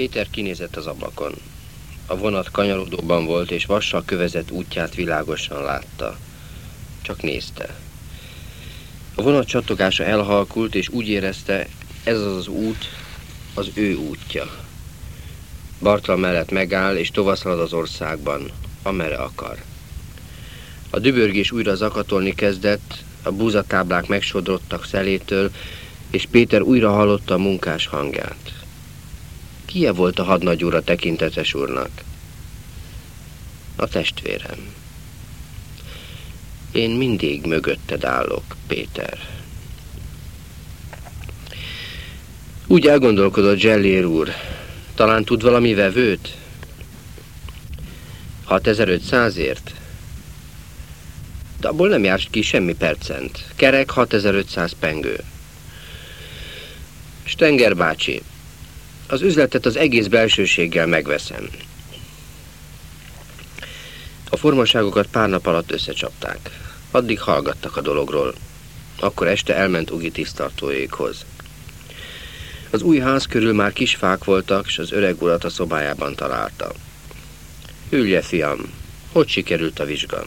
Péter kinézett az ablakon. A vonat kanyarodóban volt, és vassal kövezett útját világosan látta. Csak nézte. A vonat csattogása elhalkult, és úgy érezte, ez az az út, az ő útja. Bartla mellett megáll, és tovaszalad az országban, amere akar. A dübörgés újra zakatolni kezdett, a búzatáblák megsodrottak szelétől, és Péter újra hallotta a munkás hangját. Kie volt a hadnagyúra tekintetes úrnak? A testvérem. Én mindig mögötted állok, Péter. Úgy elgondolkodott Zsellér úr, talán tud valami vevőt? 6500-ért? De abból nem járt ki semmi percent. Kerek 6500 pengő. Stenger bácsi, az üzletet az egész belsőséggel megveszem. A formaságokat pár nap alatt összecsapták. Addig hallgattak a dologról. Akkor este elment Ugi tisztartóékhoz. Az új ház körül már kis fák voltak, és az öreg urat a szobájában találta. Ülje, fiam, hogy sikerült a vizsga?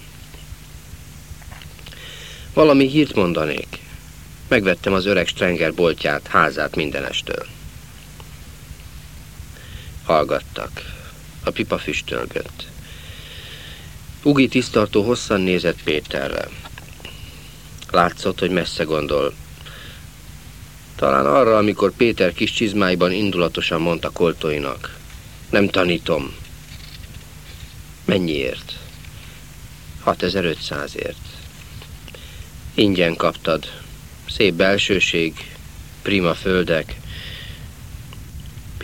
Valami hírt mondanék. Megvettem az öreg Strenger boltját, házát mindenestől. Hallgattak. A pipa füstölgött. Ugi tisztartó hosszan nézett Péterre. Látszott, hogy messze gondol. Talán arra, amikor Péter kis csizmáiban indulatosan mondta koltóinak. Nem tanítom. Mennyiért? 6500-ért. Ingyen kaptad. Szép belsőség, prima földek.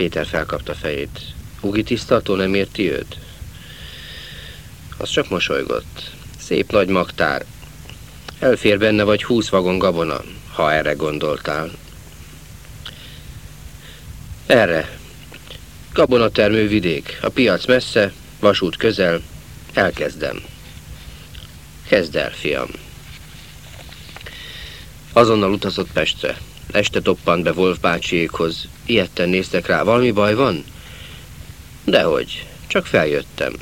Péter felkapta fejét. Ugi tisztartó nem érti őt? Az csak mosolygott. Szép nagy magtár. Elfér benne vagy húsz vagon gabona, ha erre gondoltál. Erre. Gabonatermő vidék, a piac messze, vasút közel. Elkezdem. Kezd el, fiam. Azonnal utazott Pestre. Este toppant be Wolf bácsiékhoz. Ilyetten néztek rá. Valami baj van? Dehogy. Csak feljöttem.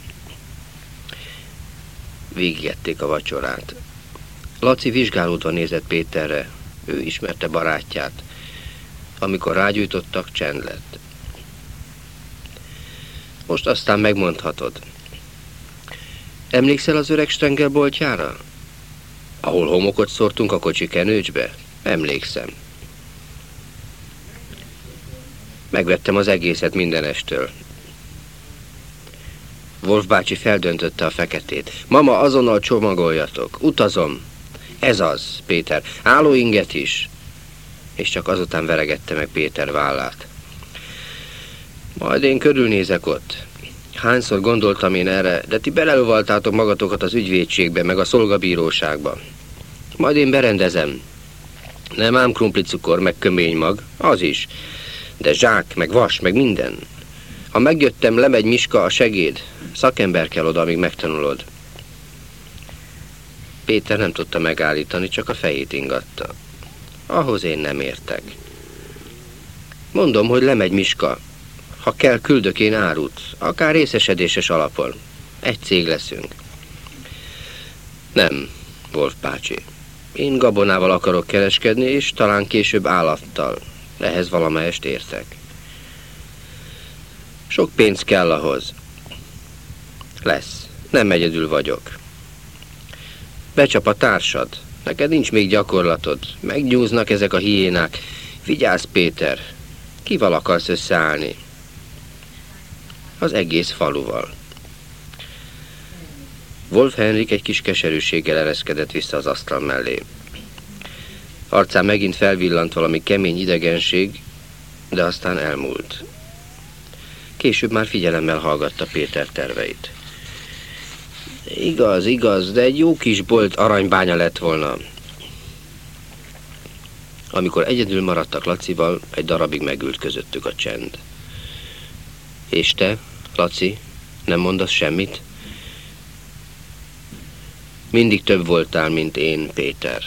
Végigették a vacsorát. Laci vizsgálódva nézett Péterre. Ő ismerte barátját. Amikor rágyújtottak, csend lett. Most aztán megmondhatod. Emlékszel az öreg Stengel boltjára? Ahol homokot szórtunk a kocsi kenőcsbe? Emlékszem. Megvettem az egészet mindenestől. Wolf bácsi feldöntötte a feketét. Mama, azonnal csomagoljatok. Utazom. Ez az, Péter. Állóinget is. És csak azután veregette meg Péter vállát. Majd én körülnézek ott. Hányszor gondoltam én erre, de ti belelóvaltátok magatokat az ügyvédségbe, meg a szolgabíróságba. Majd én berendezem. Nem ám krumplicukor, meg kömény mag, az is. De zsák, meg vas, meg minden. Ha megjöttem, lemegy Miska a segéd. Szakember kell oda, amíg megtanulod. Péter nem tudta megállítani, csak a fejét ingatta. Ahhoz én nem értek. Mondom, hogy lemegy Miska. Ha kell, küldök én árut, akár részesedéses alapon. Egy cég leszünk. Nem, Wolf bácsi. Én gabonával akarok kereskedni, és talán később állattal. Ehhez valamelyest értek. Sok pénz kell ahhoz. Lesz. Nem egyedül vagyok. Becsap a társad. Neked nincs még gyakorlatod. Megnyúznak ezek a hiénák. Vigyázz, Péter. Kival akarsz összeállni? Az egész faluval. Wolf Henrik egy kis keserűséggel ereszkedett vissza az asztal mellé. Arcán megint felvillant valami kemény idegenség, de aztán elmúlt. Később már figyelemmel hallgatta Péter terveit. Igaz, igaz, de egy jó kis bolt aranybánya lett volna. Amikor egyedül maradtak Lacival, egy darabig megült közöttük a csend. És te, Laci, nem mondasz semmit? Mindig több voltál, mint én, Péter.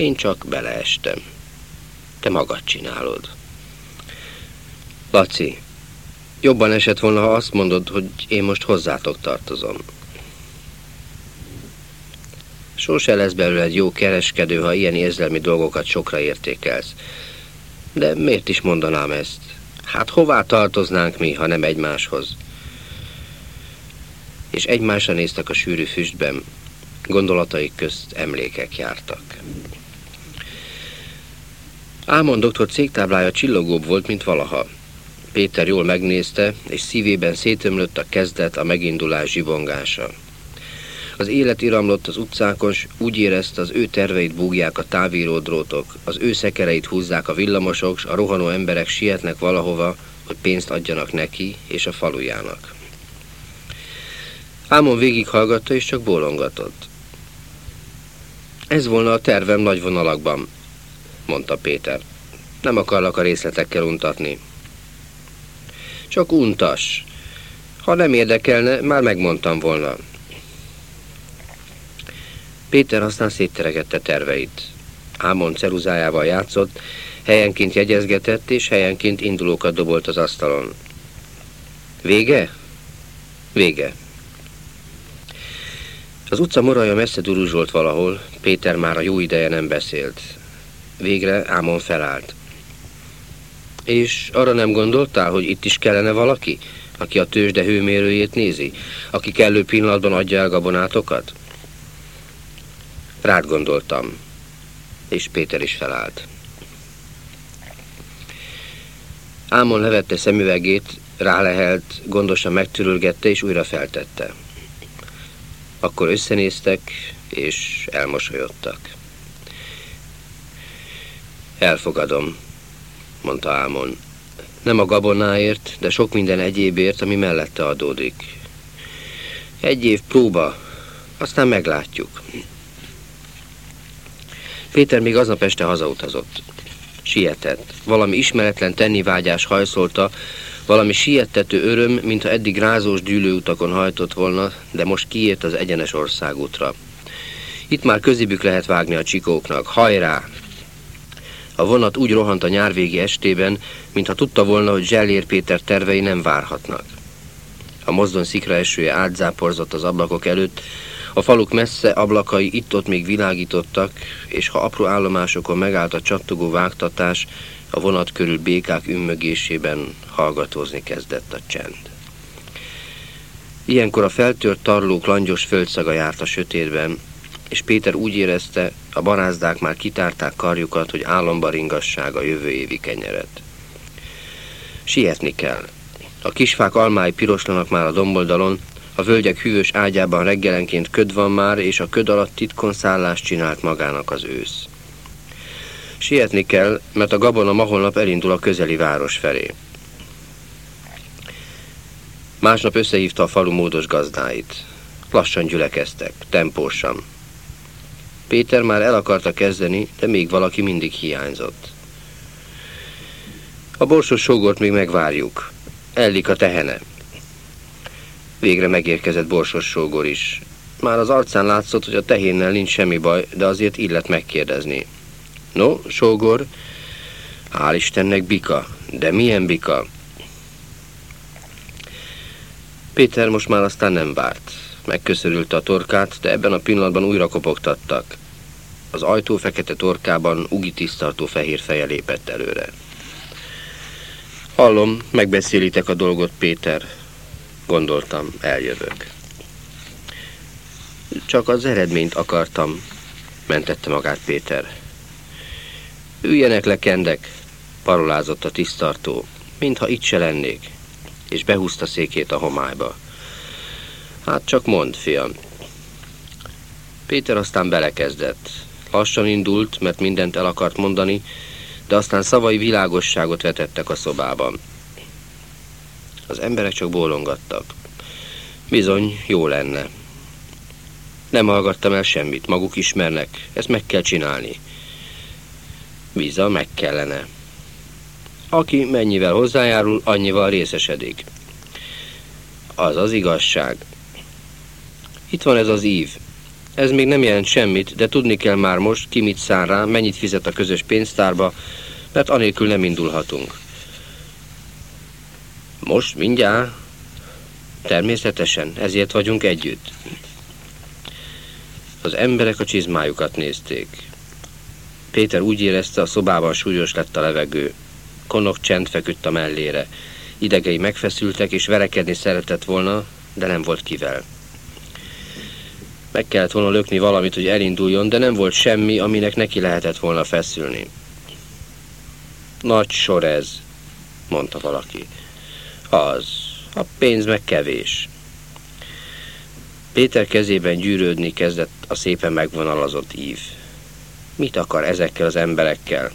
Én csak beleestem. Te magad csinálod. Laci, Jobban esett volna, ha azt mondod, hogy én most hozzátok tartozom. Sose lesz egy jó kereskedő, ha ilyen érzelmi dolgokat sokra értékelsz. De miért is mondanám ezt? Hát hová tartoznánk mi, ha nem egymáshoz? És egymásra néztek a sűrű füstben, gondolataik közt emlékek jártak. Ámon doktor cégtáblája csillogóbb volt, mint valaha. Péter jól megnézte, és szívében szétömlött a kezdet a megindulás zsibongása. Az élet iramlott az utcákon, s úgy érezte, az ő terveit búgják a távíródrótok, az ő szekereit húzzák a villamosok, s a rohanó emberek sietnek valahova, hogy pénzt adjanak neki és a falujának. Ámon végighallgatta és csak bólongatott. Ez volna a tervem nagy vonalakban, mondta Péter. Nem akarlak a részletekkel untatni. Csak untas. Ha nem érdekelne, már megmondtam volna. Péter aztán szétteregette terveit. Ámon ceruzájával játszott, helyenként jegyezgetett, és helyenként indulókat dobolt az asztalon. Vége? Vége. Az utca moraja messze duruzsolt valahol, Péter már a jó ideje nem beszélt. Végre Ámon felállt. És arra nem gondoltál, hogy itt is kellene valaki, aki a tőzsde hőmérőjét nézi, aki kellő pillanatban adja el gabonátokat? Rád gondoltam, és Péter is felállt. Ámon levette szemüvegét, rálehelt, gondosan megtörülgette és újra feltette. Akkor összenéztek, és elmosolyodtak. Elfogadom, mondta Ámon. Nem a gabonáért, de sok minden egyébért, ami mellette adódik. Egy év próba, aztán meglátjuk. Péter még aznap este hazautazott. Sietett. Valami ismeretlen tennivágyás hajszolta, valami siettető öröm, mintha eddig rázós dűlőutakon hajtott volna, de most kiért az egyenes országútra. Itt már közibük lehet vágni a csikóknak. Hajrá! A vonat úgy rohant a nyárvégi estében, mintha tudta volna, hogy Zsellér Péter tervei nem várhatnak. A mozdony szikra esője átzáporzott az ablakok előtt, a faluk messze ablakai itt-ott még világítottak, és ha apró állomásokon megállt a csattogó vágtatás, a vonat körül békák ümmögésében hallgatózni kezdett a csend. Ilyenkor a feltört tarlók langyos földszaga járt a sötétben, és Péter úgy érezte, a barázdák már kitárták karjukat, hogy álomba ringasság a jövő évi kenyeret. Sietni kell. A kisfák almái piroslanak már a domboldalon, a völgyek hűvös ágyában reggelenként köd van már, és a köd alatt titkon szállást csinált magának az ősz. Sietni kell, mert a gabona ma holnap elindul a közeli város felé. Másnap összehívta a falu módos gazdáit. Lassan gyülekeztek, tempósan. Péter már el akarta kezdeni, de még valaki mindig hiányzott. A borsos sógort még megvárjuk. Ellik a tehene. Végre megérkezett borsos sógor is. Már az arcán látszott, hogy a tehénnel nincs semmi baj, de azért illet megkérdezni. No, sógor, hál' Istennek bika, de milyen bika? Péter most már aztán nem várt. Megköszörülte a torkát, de ebben a pillanatban újra kopogtattak. Az ajtó fekete torkában ugi tisztartó fehér feje lépett előre. Hallom, megbeszélitek a dolgot, Péter, Gondoltam, eljövök. Csak az eredményt akartam, mentette magát Péter. Üljenek le, kendek, parolázott a tisztartó, mintha itt se lennék, és behúzta székét a homályba. Hát csak mond, fiam. Péter aztán belekezdett. Lassan indult, mert mindent el akart mondani, de aztán szavai világosságot vetettek a szobában. Az emberek csak bólongattak. Bizony, jó lenne. Nem hallgattam el semmit, maguk ismernek, ezt meg kell csinálni. Biza, meg kellene. Aki mennyivel hozzájárul, annyival részesedik. Az az igazság. Itt van ez az ív. Ez még nem jelent semmit, de tudni kell már most, ki mit szár rá, mennyit fizet a közös pénztárba, mert anélkül nem indulhatunk. Most, mindjárt? Természetesen, ezért vagyunk együtt. Az emberek a csizmájukat nézték. Péter úgy érezte, a szobában súlyos lett a levegő. Konok csend feküdt a mellére. Idegei megfeszültek, és verekedni szeretett volna, de nem volt kivel. Meg kellett volna lökni valamit, hogy elinduljon, de nem volt semmi, aminek neki lehetett volna feszülni. Nagy sor ez, mondta valaki. Az, a pénz meg kevés. Péter kezében gyűrődni kezdett a szépen megvonalazott ív. Mit akar ezekkel az emberekkel?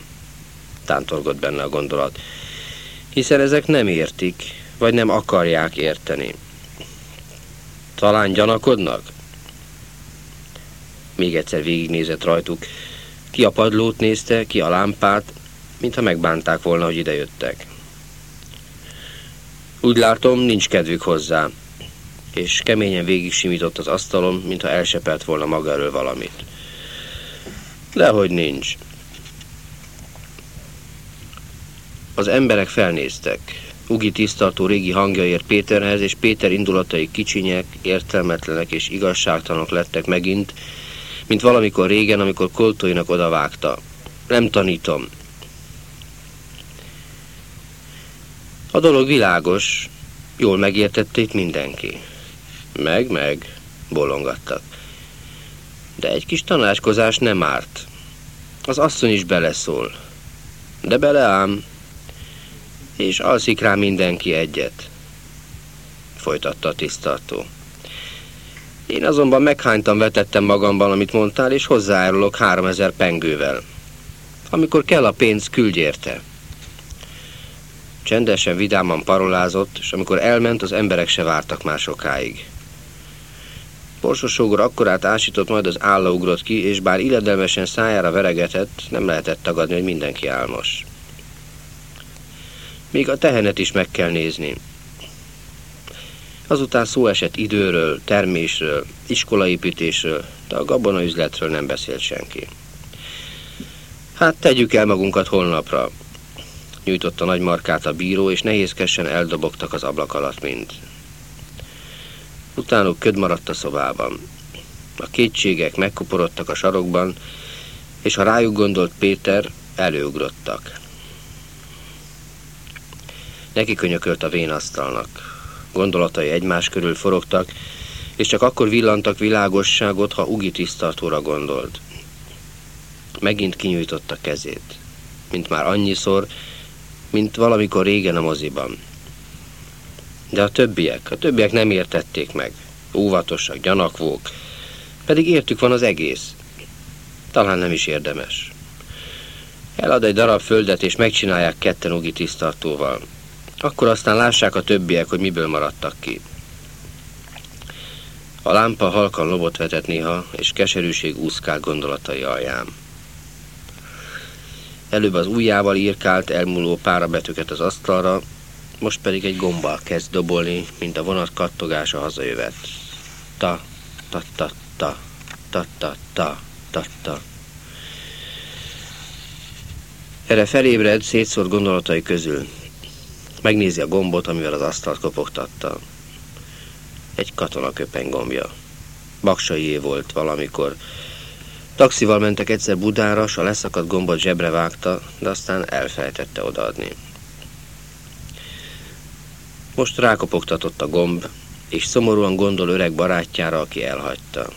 Tántorgott benne a gondolat. Hiszen ezek nem értik, vagy nem akarják érteni. Talán gyanakodnak? Még egyszer végignézett rajtuk. Ki a padlót nézte, ki a lámpát, mintha megbánták volna, hogy idejöttek. Úgy látom, nincs kedvük hozzá, és keményen végig simított az asztalon, mintha elsepelt volna maga elől valamit. Dehogy nincs. Az emberek felnéztek. Ugi tisztartó régi hangjaért Péterhez, és Péter indulatai kicsinyek, értelmetlenek és igazságtalanok lettek megint, mint valamikor régen, amikor koltóinak odavágta. Nem tanítom. A dolog világos, jól megértették mindenki. Meg, meg, bolongattak. De egy kis tanácskozás nem árt. Az asszony is beleszól. De beleám, és alszik rá mindenki egyet. Folytatta a tisztartó. Én azonban meghánytam vetettem magamban, amit mondtál, és hozzájárulok három ezer pengővel. Amikor kell a pénz, küldj érte. Csendesen, vidáman parolázott, és amikor elment, az emberek se vártak már sokáig. Borsosógor akkorát ásított, majd az álla ugrott ki, és bár illedelmesen szájára veregetett, nem lehetett tagadni, hogy mindenki álmos. Még a tehenet is meg kell nézni. Azután szó esett időről, termésről, iskolaépítésről, de a gabona üzletről nem beszélt senki. Hát tegyük el magunkat holnapra, nyújtotta nagy markát a bíró, és nehézkesen eldobogtak az ablak alatt mind. Utánuk köd maradt a szobában. A kétségek megkuporodtak a sarokban, és ha rájuk gondolt Péter, előugrottak. Neki könyökölt a vénasztalnak. Gondolatai egymás körül forogtak, és csak akkor villantak világosságot, ha Ugi tisztartóra gondolt. Megint kinyújtotta kezét, mint már annyiszor, mint valamikor régen a moziban. De a többiek, a többiek nem értették meg. Óvatosak, gyanakvók. Pedig értük van az egész. Talán nem is érdemes. Elad egy darab földet, és megcsinálják ketten Ugi tisztartóval. Akkor aztán lássák a többiek, hogy miből maradtak ki. A lámpa halkan lobot vetett néha, és keserűség úszkált gondolatai alján. Előbb az ujjával írkált elmúló párabetűket az asztalra, most pedig egy gombbal kezd dobolni, mint a vonat kattogása hazajövet. Ta, ta, ta, ta, ta, ta, ta, ta, ta. Erre felébred szétszórt gondolatai közül. Megnézi a gombot, amivel az asztalt kopogtatta. Egy katona köpeny gombja. Baksaié volt valamikor. Taxival mentek egyszer Budára, s a leszakadt gombot zsebre vágta, de aztán elfelejtette odaadni. Most rákopogtatott a gomb, és szomorúan gondol öreg barátjára, aki elhagyta.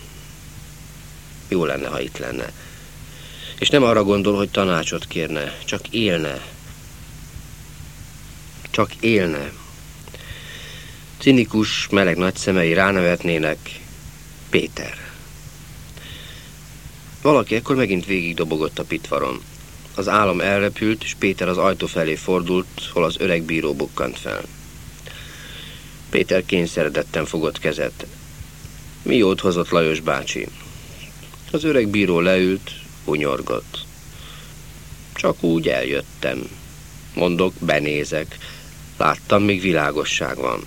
Jó lenne, ha itt lenne. És nem arra gondol, hogy tanácsot kérne, csak élne, csak élne. Cinikus, meleg nagy szemei ránevetnének. Péter. Valaki ekkor megint végig dobogott a pitvaron. Az állam elrepült, és Péter az ajtó felé fordult, hol az öreg bíró bukkant fel. Péter kényszeredetten fogott kezet. Mi jót hozott Lajos bácsi? Az öreg bíró leült, hunyorgott. Csak úgy eljöttem. Mondok, benézek. Láttam, még világosság van.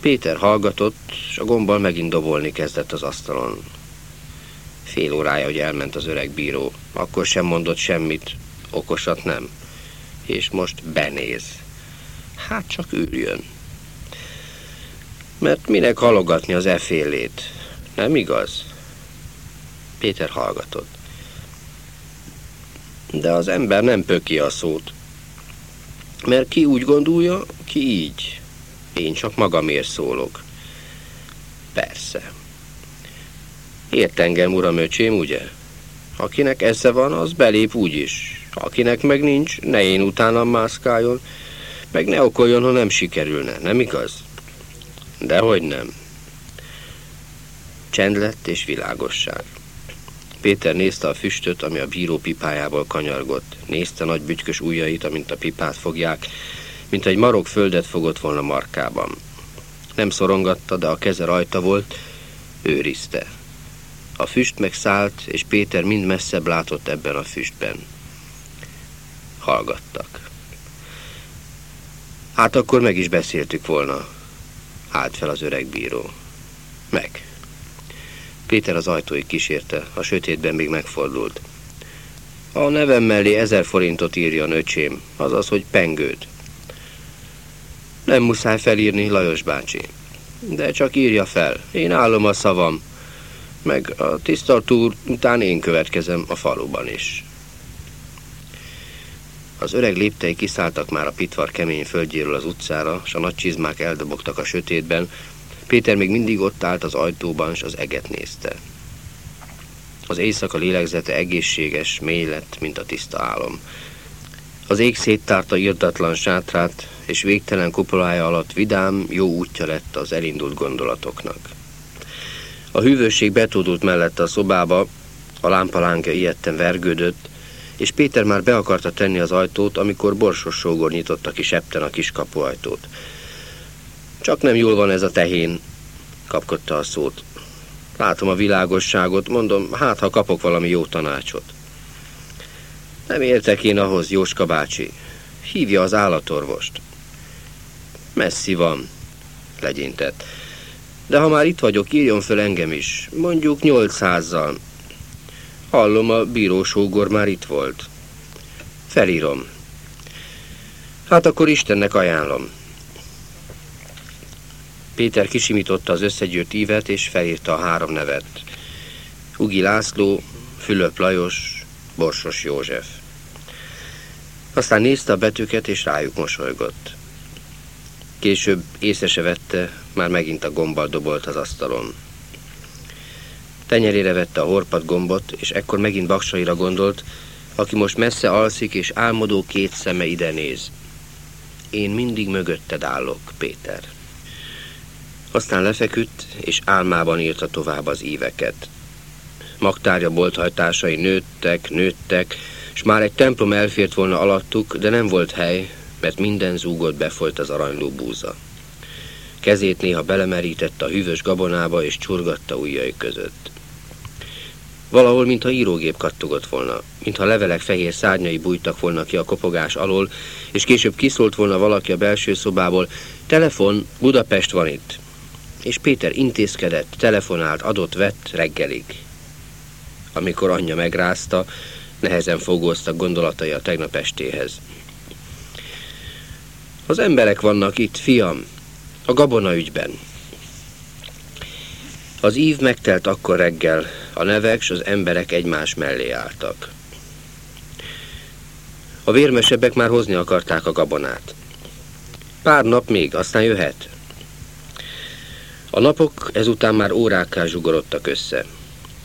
Péter hallgatott, és a gombbal megint dobolni kezdett az asztalon. Fél órája, hogy elment az öreg bíró. Akkor sem mondott semmit, okosat nem. És most benéz. Hát csak üljön. Mert minek halogatni az efélét? Nem igaz? Péter hallgatott. De az ember nem pöki a szót. Mert ki úgy gondolja, ki így. Én csak magamért szólok. Persze. Ért engem, uram öcsém, ugye? Akinek esze van, az belép úgyis. Akinek meg nincs, ne én utána mászkáljon, meg ne okoljon, ha nem sikerülne, nem igaz? Dehogy nem. Csend lett és világosság. Péter nézte a füstöt, ami a bíró pipájából kanyargott. Nézte nagy bütykös ujjait, amint a pipát fogják, mint egy marok földet fogott volna markában. Nem szorongatta, de a keze rajta volt, őrizte. A füst megszállt, és Péter mind messzebb látott ebben a füstben. Hallgattak. Hát akkor meg is beszéltük volna. Állt fel az öreg bíró. Meg. Péter az ajtóig kísérte, a sötétben még megfordult. A nevem mellé ezer forintot írja öcsém, azaz, hogy pengőt. Nem muszáj felírni, Lajos bácsi. De csak írja fel, én állom a szavam, meg a tisztartúr után én következem a faluban is. Az öreg léptei kiszálltak már a pitvar kemény földjéről az utcára, s a nagy csizmák eldobogtak a sötétben, Péter még mindig ott állt az ajtóban, és az eget nézte. Az éjszaka lélegzete egészséges, mély lett, mint a tiszta álom. Az ég széttárta irdatlan sátrát, és végtelen kupolája alatt vidám, jó útja lett az elindult gondolatoknak. A hűvösség betódult mellette a szobába, a lámpalánkja ilyetten vergődött, és Péter már be akarta tenni az ajtót, amikor borsos sógor nyitotta ki septen a kis kapuajtót. Csak nem jól van ez a tehén, kapkodta a szót. Látom a világosságot, mondom, hát ha kapok valami jó tanácsot. Nem értek én ahhoz, Jóska bácsi. Hívja az állatorvost. Messzi van, legyintett. De ha már itt vagyok, írjon föl engem is. Mondjuk 800-zal. Hallom, a bírósógor már itt volt. Felírom. Hát akkor Istennek ajánlom. Péter kisimította az összegyűrt ívet, és felírta a három nevet. Ugi László, Fülöp Lajos, Borsos József. Aztán nézte a betűket, és rájuk mosolygott. Később észre se vette, már megint a gombbal dobolt az asztalon. Tenyerére vette a horpat gombot, és ekkor megint Baksaira gondolt, aki most messze alszik, és álmodó két szeme ide néz. Én mindig mögötted állok, Péter. Aztán lefeküdt, és álmában írta tovább az íveket. Magtárja bolthajtásai nőttek, nőttek, és már egy templom elfért volna alattuk, de nem volt hely, mert minden zúgott befolyt az aranyló búza. Kezét néha belemerítette a hűvös gabonába, és csurgatta ujjai között. Valahol, mintha írógép kattogott volna, mintha levelek fehér szárnyai bújtak volna ki a kopogás alól, és később kiszólt volna valaki a belső szobából, telefon, Budapest van itt. És Péter intézkedett, telefonált, adott, vett reggelig. Amikor anyja megrázta, nehezen fogóztak gondolatai a tegnap estéhez. Az emberek vannak itt, fiam, a gabona ügyben. Az ív megtelt akkor reggel, a nevek és az emberek egymás mellé álltak. A vérmesebbek már hozni akarták a gabonát. Pár nap még, aztán jöhet. A napok ezután már órákkal zsugorodtak össze.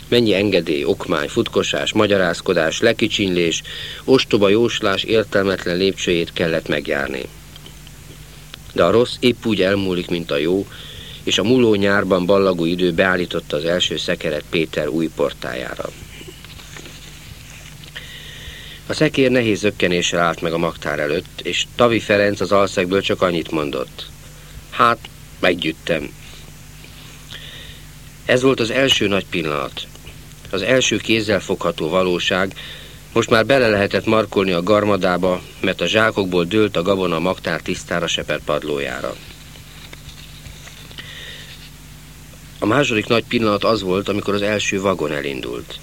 Mennyi engedély, okmány, futkosás, magyarázkodás, lekicsinlés, ostoba jóslás értelmetlen lépcsőjét kellett megjárni. De a rossz épp úgy elmúlik, mint a jó, és a múló nyárban ballagú idő beállította az első szekeret Péter új portájára. A szekér nehéz zökkenéssel állt meg a magtár előtt, és Tavi Ferenc az alszegből csak annyit mondott. Hát, meggyüttem, ez volt az első nagy pillanat. Az első kézzel fogható valóság, most már bele lehetett markolni a garmadába, mert a zsákokból dőlt a gabona magtár tisztára sepert padlójára. A második nagy pillanat az volt, amikor az első vagon elindult.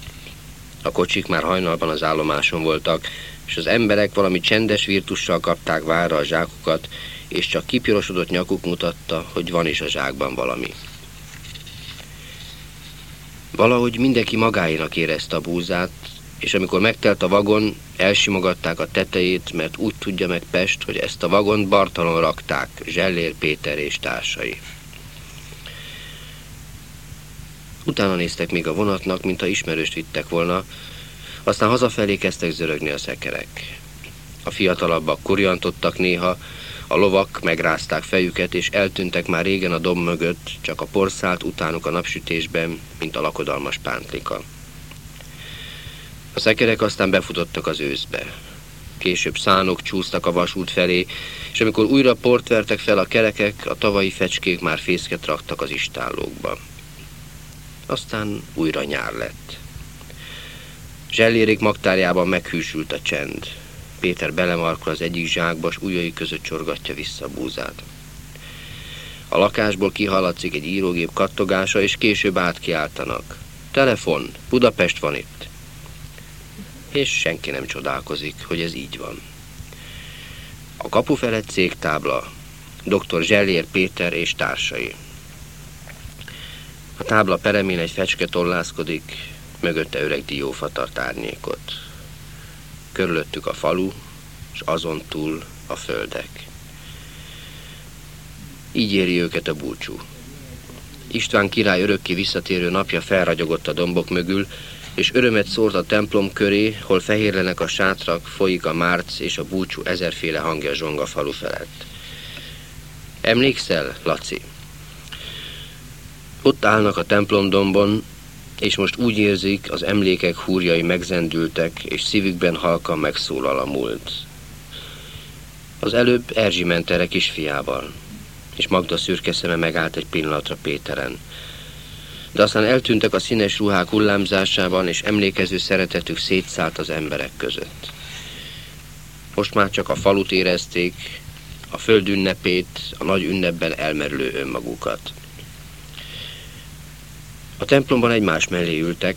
A kocsik már hajnalban az állomáson voltak, és az emberek valami csendes virtussal kapták várra a zsákukat, és csak kipirosodott nyakuk mutatta, hogy van is a zsákban valami. Valahogy mindenki magáénak érezte a búzát, és amikor megtelt a vagon, elsimogatták a tetejét, mert úgy tudja meg Pest, hogy ezt a vagont Bartalon rakták, Zsellér Péter és társai. Utána néztek még a vonatnak, mintha ismerőst vittek volna, aztán hazafelé kezdtek zörögni a szekerek. A fiatalabbak kurjantottak néha, a lovak megrázták fejüket, és eltűntek már régen a domb mögött, csak a porszált utánuk a napsütésben, mint a lakodalmas pántlika. A szekerek aztán befutottak az őszbe. Később szánok csúsztak a vasút felé, és amikor újra port vertek fel a kerekek, a tavalyi fecskék már fészket raktak az istállókba. Aztán újra nyár lett. Zsellérék magtárjában meghűsült a csend. Péter belemarkol az egyik zsákba, s ujjai között csorgatja vissza a búzát. A lakásból kihallatszik egy írógép kattogása, és később átkiáltanak. Telefon, Budapest van itt. És senki nem csodálkozik, hogy ez így van. A kapu felett cégtábla, dr. Zsellér Péter és társai. A tábla peremén egy fecske tollászkodik, mögötte öreg diófa tart árnyékot. Körülöttük a falu, és azon túl a földek. Így éri őket a búcsú. István király örökké visszatérő napja felragyogott a dombok mögül, és örömet szórt a templom köré, hol fehérlenek a sátrak, folyik a márc és a búcsú ezerféle hangja zsonga falu felett. Emlékszel, Laci? Ott állnak a templomdombon, és most úgy érzik, az emlékek húrjai megzendültek, és szívükben halkan megszólal a múlt. Az előbb Erzsi ment erre kisfiával, és Magda szürke szeme megállt egy pillanatra Péteren. De aztán eltűntek a színes ruhák hullámzásában, és emlékező szeretetük szétszállt az emberek között. Most már csak a falut érezték, a föld ünnepét, a nagy ünnepben elmerülő önmagukat. A templomban egymás mellé ültek,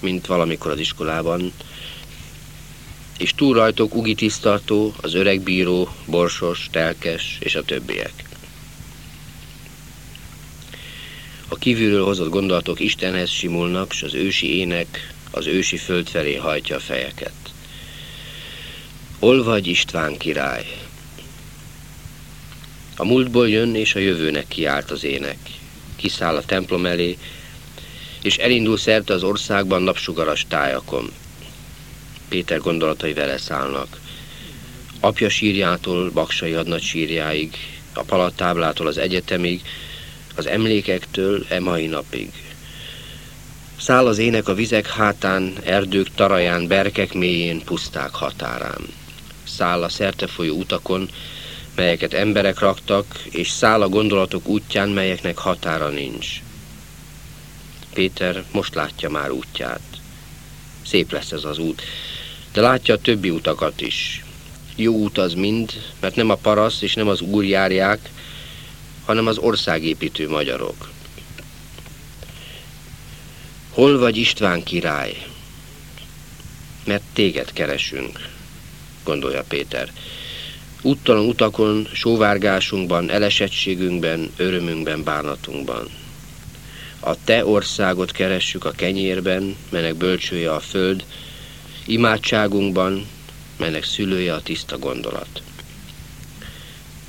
mint valamikor az iskolában, és túl rajtuk Ugi tisztartó, az öreg bíró, borsos, telkes és a többiek. A kívülről hozott gondolatok Istenhez simulnak, s az ősi ének az ősi föld felé hajtja a fejeket. Hol vagy István király? A múltból jön, és a jövőnek kiált az ének. Kiszáll a templom elé, és elindul szerte az országban napsugaras tájakon. Péter gondolatai vele szállnak. Apja sírjától Baksai adnagy sírjáig, a palattáblától az egyetemig, az emlékektől e mai napig. Száll az ének a vizek hátán, erdők taraján, berkek mélyén, puszták határán. Száll a szerte folyó utakon, melyeket emberek raktak, és száll a gondolatok útján, melyeknek határa nincs. Péter most látja már útját. Szép lesz ez az út, de látja a többi utakat is. Jó út az mind, mert nem a paraszt és nem az úr járják, hanem az országépítő magyarok. Hol vagy István király? Mert téged keresünk, gondolja Péter. Úttalan utakon, sóvárgásunkban, elesettségünkben, örömünkben, bánatunkban. A te országot keressük a kenyérben, menek bölcsője a föld, imádságunkban, menek szülője a tiszta gondolat.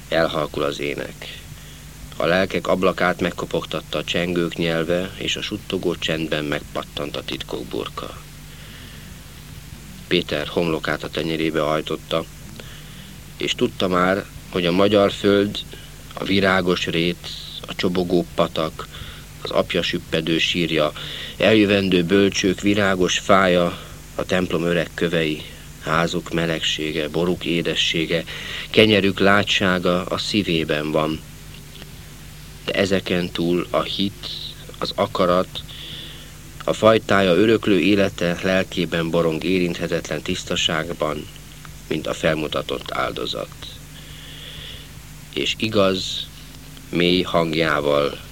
Elhalkul az ének. A lelkek ablakát megkopogtatta a csengők nyelve, és a suttogó csendben megpattant a titkok burka. Péter homlokát a tenyerébe hajtotta, és tudta már, hogy a magyar föld, a virágos rét, a csobogó patak, az apja süppedő sírja, eljövendő bölcsők virágos fája, a templom öreg kövei, házuk melegsége, boruk édessége, kenyerük látsága a szívében van. De ezeken túl a hit, az akarat, a fajtája öröklő élete lelkében borong érinthetetlen tisztaságban, mint a felmutatott áldozat. És igaz, mély hangjával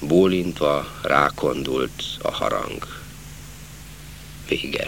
Bólintva rákondult a harang. Vége.